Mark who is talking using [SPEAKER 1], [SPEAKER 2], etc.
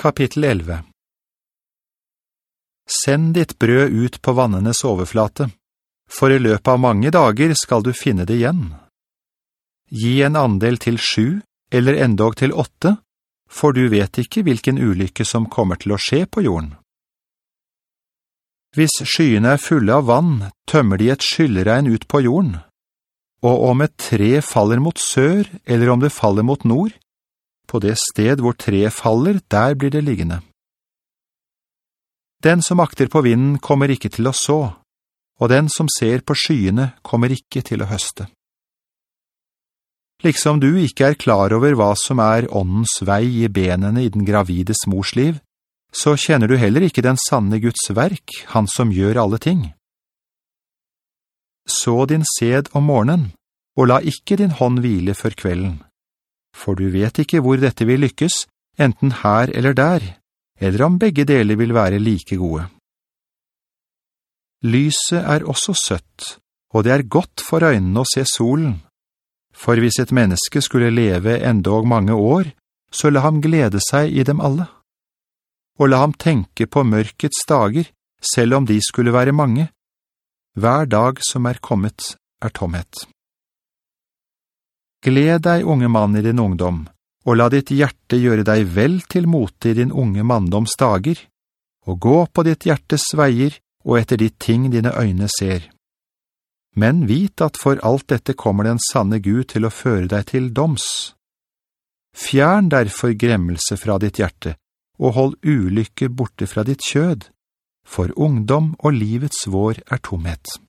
[SPEAKER 1] Kapittel 11 Send ditt brød ut på vannenes overflate, for i løpet av mange dager skal du finne det igjen. Gi en andel til sju, eller endog til åtte, for du vet ikke hvilken ulykke som kommer til å skje på jorden. Hvis skyene er fulle av vann, tømmer de et skylleregn ut på jorden. Og om et tre faller mot sør, eller om det faller mot nord, på det sted hvor treet faller, der blir det liggende. Den som akter på vinden kommer ikke til å så, og den som ser på skyene kommer ikke til å høste. Liksom du ikke er klar over hva som er åndens vei i benene i den gravides mors liv, så kjenner du heller ikke den sanne Guds verk, han som gjør alle ting. Så din sed om morgenen, og la ikke din hånd hvile før kvelden for du vet ikke hvor dette vil lykkes, enten her eller der, eller om begge deler vil være like gode. Lyset er også søtt, og det er godt for øynene å se solen. For hvis et menneske skulle leve endog mange år, så la ham glede seg i dem alle. Og la ham tenke på mørkets dager, selv om de skulle være mange. Hver dag som er kommet er tomhet. Gled deg, unge mann, i din ungdom, og la ditt hjerte gjøre deg vel til mote i din unge manndoms dager, og gå på ditt hjertes veier og etter de ting dine øyne ser. Men vit at for alt dette kommer den sanne Gud til å føre deg til doms. Fjern derfor gremmelse fra ditt hjerte, og hold ulykke borte fra ditt kjød, for ungdom og livets vår er tomhet.